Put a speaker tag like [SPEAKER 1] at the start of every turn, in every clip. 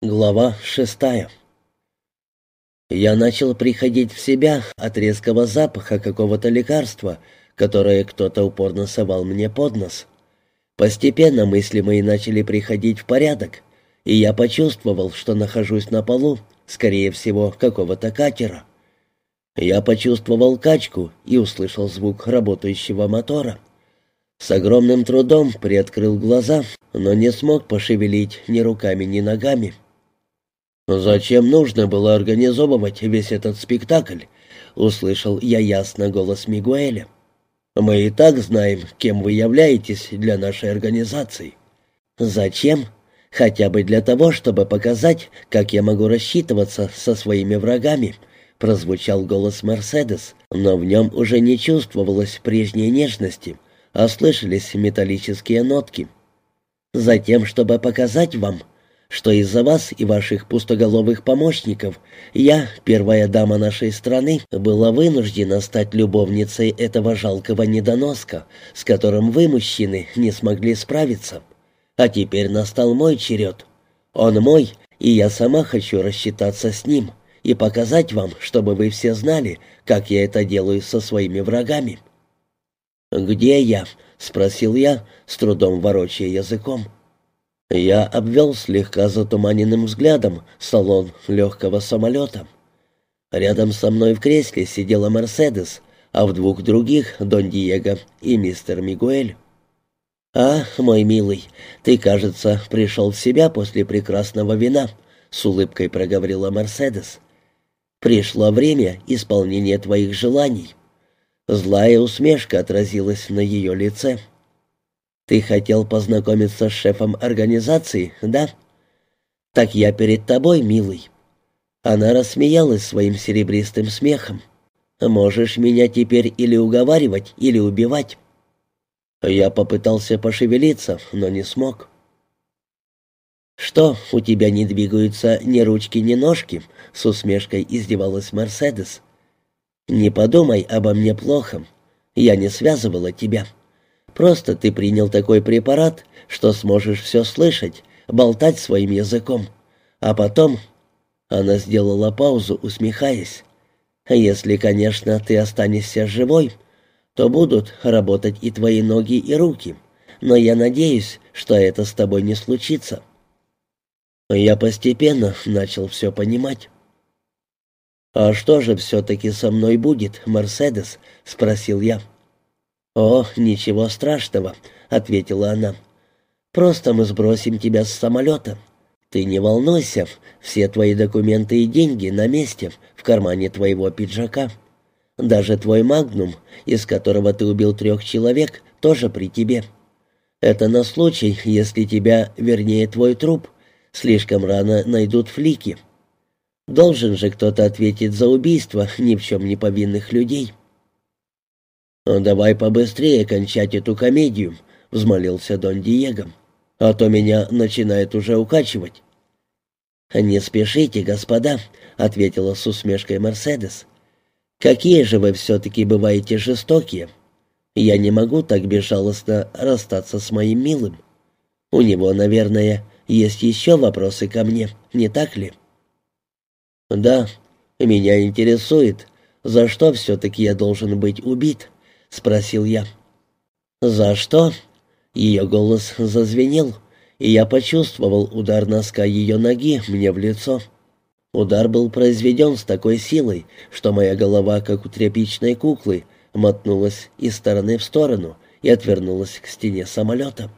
[SPEAKER 1] Глава шестая Я начал приходить в себя от резкого запаха какого-то лекарства, которое кто-то упорно совал мне под нос. Постепенно мысли мои начали приходить в порядок, и я почувствовал, что нахожусь на полу, скорее всего, какого-то катера. Я почувствовал качку и услышал звук работающего мотора. С огромным трудом приоткрыл глаза, но не смог пошевелить ни руками, ни ногами. «Зачем нужно было организовывать весь этот спектакль?» — услышал я ясно голос Мигуэля. «Мы и так знаем, кем вы являетесь для нашей организации». «Зачем?» «Хотя бы для того, чтобы показать, как я могу рассчитываться со своими врагами», — прозвучал голос Мерседес, но в нем уже не чувствовалось прежней нежности, а слышались металлические нотки. «Затем, чтобы показать вам, что из-за вас и ваших пустоголовых помощников я, первая дама нашей страны, была вынуждена стать любовницей этого жалкого недоноска, с которым вы, мужчины, не смогли справиться. А теперь настал мой черед. Он мой, и я сама хочу рассчитаться с ним и показать вам, чтобы вы все знали, как я это делаю со своими врагами». «Где я?» — спросил я, с трудом ворочая языком. Я обвел слегка затуманенным взглядом салон легкого самолета. Рядом со мной в кресле сидела Мерседес, а в двух других — Дон Диего и мистер Мигуэль. «А, мой милый, ты, кажется, пришел в себя после прекрасного вина», — с улыбкой проговорила Мерседес. «Пришло время исполнения твоих желаний». Злая усмешка отразилась на ее лице. Ты хотел познакомиться с шефом организации, да? Так я перед тобой, милый. Она рассмеялась своим серебристым смехом. Можешь меня теперь или уговаривать, или убивать. Я попытался пошевелиться, но не смог. «Что, у тебя не двигаются ни ручки, ни ножки?» — с усмешкой издевалась Мерседес. «Не подумай обо мне плохо. Я не связывала тебя». Просто ты принял такой препарат, что сможешь все слышать, болтать своим языком. А потом...» Она сделала паузу, усмехаясь. «Если, конечно, ты останешься живой, то будут работать и твои ноги, и руки. Но я надеюсь, что это с тобой не случится». Я постепенно начал все понимать. «А что же все-таки со мной будет, Мерседес?» — спросил я. «О, ничего страшного», — ответила она. «Просто мы сбросим тебя с самолета. Ты не волнуйся, все твои документы и деньги на месте, в кармане твоего пиджака. Даже твой магнум, из которого ты убил трех человек, тоже при тебе. Это на случай, если тебя, вернее твой труп, слишком рано найдут флики. Должен же кто-то ответить за убийство ни в чем не повинных людей». «Давай побыстрее кончать эту комедию», — взмолился Дон Диего. «А то меня начинает уже укачивать». «Не спешите, господа», — ответила с усмешкой Мерседес. «Какие же вы все-таки бываете жестокие. Я не могу так безжалостно расстаться с моим милым. У него, наверное, есть еще вопросы ко мне, не так ли?» «Да, меня интересует, за что все-таки я должен быть убит». — спросил я. «За что?» Ее голос зазвенел, и я почувствовал удар носка ее ноги мне в лицо. Удар был произведен с такой силой, что моя голова, как у тряпичной куклы, мотнулась из стороны в сторону и отвернулась к стене самолета.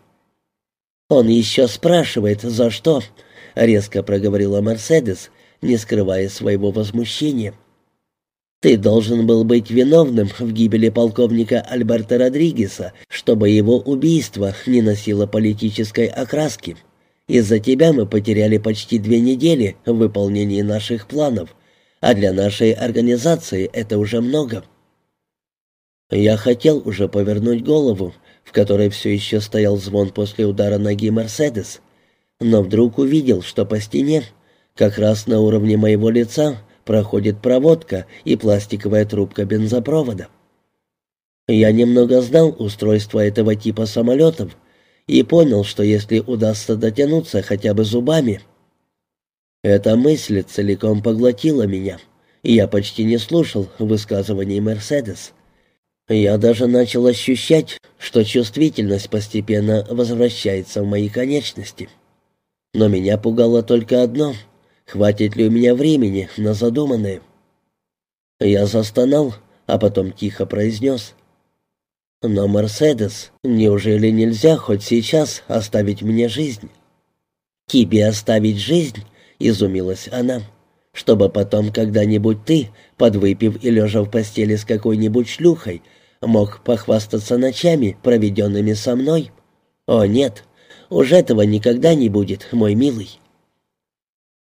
[SPEAKER 1] «Он еще спрашивает, за что?» — резко проговорила Мерседес, не скрывая своего возмущения. Ты должен был быть виновным в гибели полковника Альберта Родригеса, чтобы его убийство не носило политической окраски. Из-за тебя мы потеряли почти две недели в выполнении наших планов, а для нашей организации это уже много. Я хотел уже повернуть голову, в которой все еще стоял звон после удара ноги Мерседес, но вдруг увидел, что по стене, как раз на уровне моего лица, проходит проводка и пластиковая трубка бензопровода. Я немного знал устройство этого типа самолетов и понял, что если удастся дотянуться хотя бы зубами... Эта мысль целиком поглотила меня, и я почти не слушал высказываний Мерседес. Я даже начал ощущать, что чувствительность постепенно возвращается в мои конечности. Но меня пугало только одно — хватит ли у меня времени на задуманное. Я застонал, а потом тихо произнес. «Но, Мерседес, неужели нельзя хоть сейчас оставить мне жизнь?» «Тебе оставить жизнь?» — изумилась она. «Чтобы потом когда-нибудь ты, подвыпив и лежа в постели с какой-нибудь шлюхой, мог похвастаться ночами, проведенными со мной? О, нет, уж этого никогда не будет, мой милый».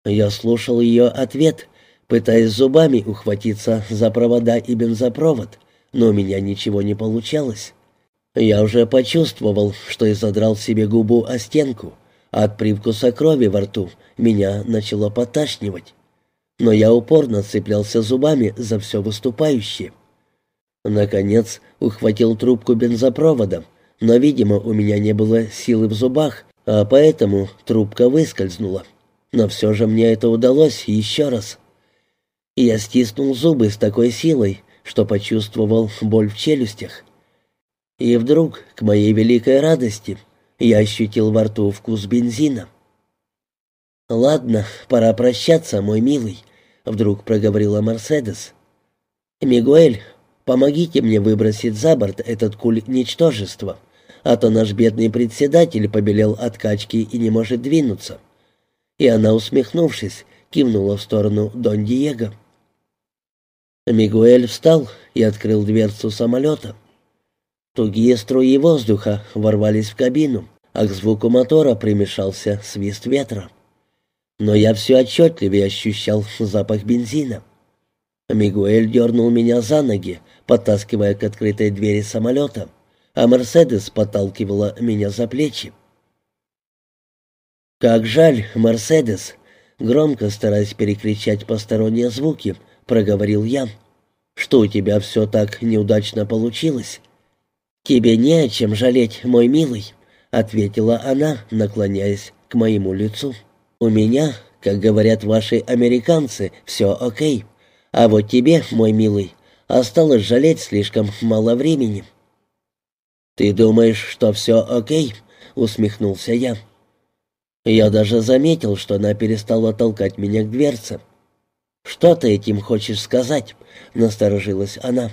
[SPEAKER 1] Я слушал ее ответ, пытаясь зубами ухватиться за провода и бензопровод, но у меня ничего не получалось. Я уже почувствовал, что изодрал себе губу о стенку, а от привкуса крови во рту меня начало поташнивать. Но я упорно цеплялся зубами за все выступающее. Наконец ухватил трубку бензопровода, но, видимо, у меня не было силы в зубах, а поэтому трубка выскользнула. Но все же мне это удалось еще раз. Я стиснул зубы с такой силой, что почувствовал боль в челюстях. И вдруг, к моей великой радости, я ощутил во рту вкус бензина. «Ладно, пора прощаться, мой милый», — вдруг проговорила Мерседес. «Мигуэль, помогите мне выбросить за борт этот куль ничтожества, а то наш бедный председатель побелел от качки и не может двинуться». И она, усмехнувшись, кивнула в сторону Дон Диего. Мигуэль встал и открыл дверцу самолета. Тугие струи воздуха ворвались в кабину, а к звуку мотора примешался свист ветра. Но я все отчетливее ощущал запах бензина. Мигуэль дернул меня за ноги, подтаскивая к открытой двери самолета, а Мерседес подталкивала меня за плечи. «Как жаль, Мерседес!» Громко, стараясь перекричать посторонние звуки, проговорил я. «Что у тебя все так неудачно получилось?» «Тебе не о чем жалеть, мой милый», — ответила она, наклоняясь к моему лицу. «У меня, как говорят ваши американцы, все окей. А вот тебе, мой милый, осталось жалеть слишком мало времени». «Ты думаешь, что все окей?» — усмехнулся я. Я даже заметил, что она перестала толкать меня к дверце. «Что ты этим хочешь сказать?» — насторожилась она.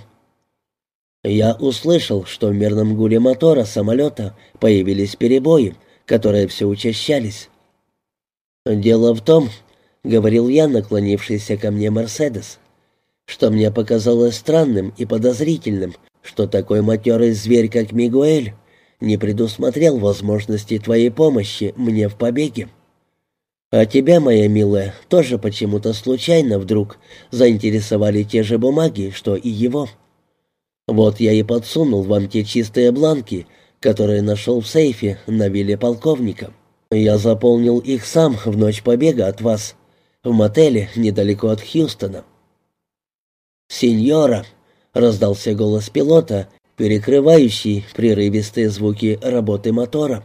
[SPEAKER 1] Я услышал, что в мерном гуле мотора самолета появились перебои, которые все учащались. «Дело в том», — говорил я, наклонившийся ко мне Мерседес, «что мне показалось странным и подозрительным, что такой матерый зверь, как Мигуэль, не предусмотрел возможности твоей помощи мне в побеге. А тебя, моя милая, тоже почему-то случайно вдруг заинтересовали те же бумаги, что и его. Вот я и подсунул вам те чистые бланки, которые нашел в сейфе на вилле полковника. Я заполнил их сам в ночь побега от вас, в мотеле недалеко от Хьюстона. «Сеньора!» — раздался голос пилота, перекрывающий прерывистые звуки работы мотора.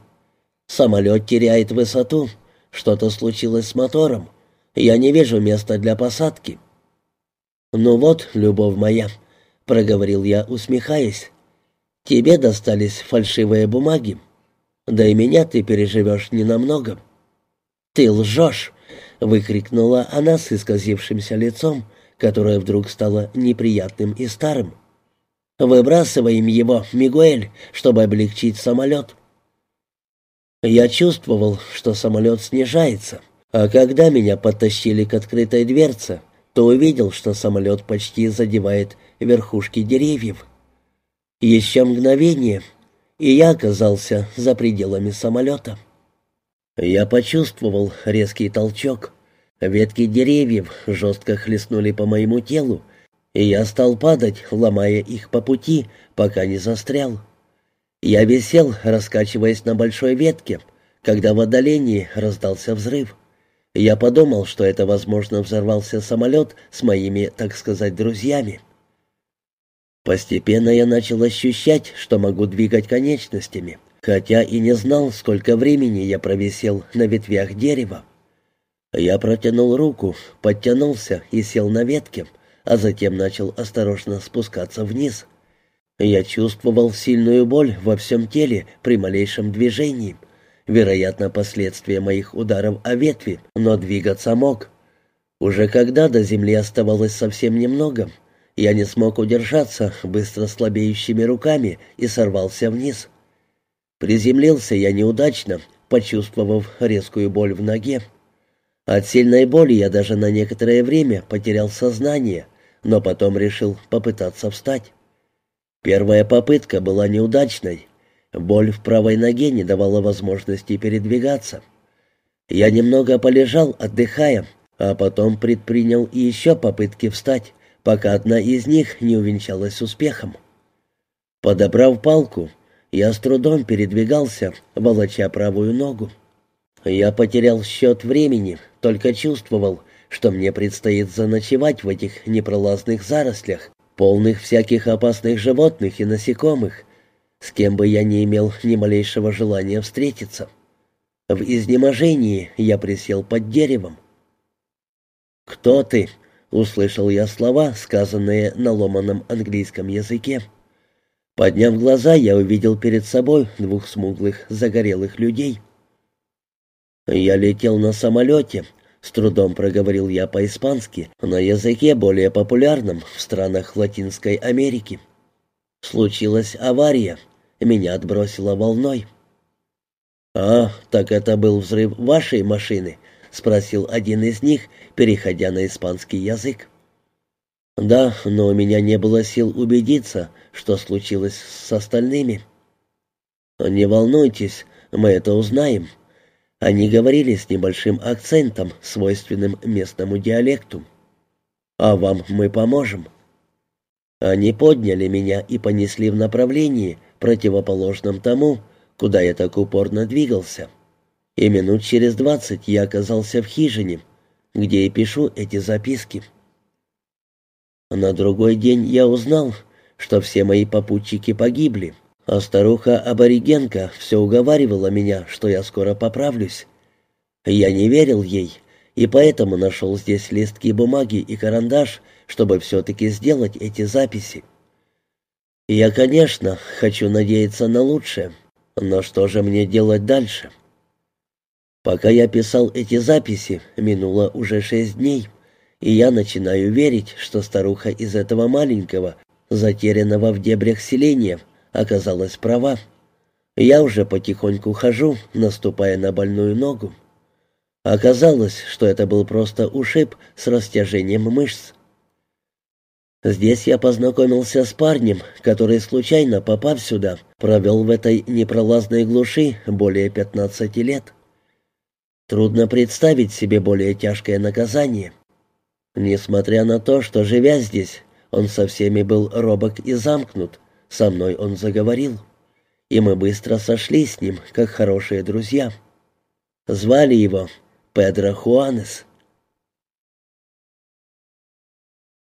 [SPEAKER 1] «Самолет теряет высоту. Что-то случилось с мотором. Я не вижу места для посадки». «Ну вот, любовь моя», — проговорил я, усмехаясь, — «тебе достались фальшивые бумаги. Да и меня ты переживешь ненамного». «Ты лжешь!» — выкрикнула она с исказившимся лицом, которое вдруг стало неприятным и старым. «Выбрасываем его, Мигуэль, чтобы облегчить самолет». Я чувствовал, что самолет снижается, а когда меня подтащили к открытой дверце, то увидел, что самолет почти задевает верхушки деревьев. Еще мгновение, и я оказался за пределами самолета. Я почувствовал резкий толчок. Ветки деревьев жестко хлестнули по моему телу, и я стал падать, ломая их по пути, пока не застрял. Я висел, раскачиваясь на большой ветке, когда в отдалении раздался взрыв. Я подумал, что это, возможно, взорвался самолет с моими, так сказать, друзьями. Постепенно я начал ощущать, что могу двигать конечностями, хотя и не знал, сколько времени я провисел на ветвях дерева. Я протянул руку, подтянулся и сел на ветке, а затем начал осторожно спускаться вниз. Я чувствовал сильную боль во всем теле при малейшем движении, вероятно, последствия моих ударов о ветви, но двигаться мог. Уже когда до земли оставалось совсем немного, я не смог удержаться быстро слабеющими руками и сорвался вниз. Приземлился я неудачно, почувствовав резкую боль в ноге. От сильной боли я даже на некоторое время потерял сознание, но потом решил попытаться встать. Первая попытка была неудачной. Боль в правой ноге не давала возможности передвигаться. Я немного полежал, отдыхая, а потом предпринял еще попытки встать, пока одна из них не увенчалась успехом. Подобрав палку, я с трудом передвигался, волоча правую ногу. Я потерял счет времени, только чувствовал, что мне предстоит заночевать в этих непролазных зарослях, полных всяких опасных животных и насекомых, с кем бы я не имел ни малейшего желания встретиться. В изнеможении я присел под деревом. «Кто ты?» — услышал я слова, сказанные на ломаном английском языке. Подняв глаза, я увидел перед собой двух смуглых, загорелых людей — «Я летел на самолете», — с трудом проговорил я по-испански, на языке более популярном в странах Латинской Америки. Случилась авария, меня отбросило волной. «А, так это был взрыв вашей машины?» — спросил один из них, переходя на испанский язык. «Да, но у меня не было сил убедиться, что случилось с остальными». «Не волнуйтесь, мы это узнаем», они говорили с небольшим акцентом, свойственным местному диалекту. «А вам мы поможем». Они подняли меня и понесли в направлении, противоположном тому, куда я так упорно двигался. И минут через двадцать я оказался в хижине, где и пишу эти записки. На другой день я узнал, что все мои попутчики погибли, а старуха-аборигенка все уговаривала меня, что я скоро поправлюсь. Я не верил ей, и поэтому нашел здесь листки бумаги и карандаш, чтобы все-таки сделать эти записи. Я, конечно, хочу надеяться на лучшее, но что же мне делать дальше? Пока я писал эти записи, минуло уже шесть дней, и я начинаю верить, что старуха из этого маленького, затерянного в дебрях селения, оказалась права. Я уже потихоньку хожу, наступая на больную ногу. Оказалось, что это был просто ушиб с растяжением мышц. Здесь я познакомился с парнем, который, случайно попав сюда, провел в этой непролазной глуши более 15 лет. Трудно представить себе более тяжкое наказание. Несмотря на то, что, живя здесь, он со всеми был робок и замкнут, со мной он заговорил, и мы быстро сошли с ним, как хорошие друзья. Звали его Педро Хуанес.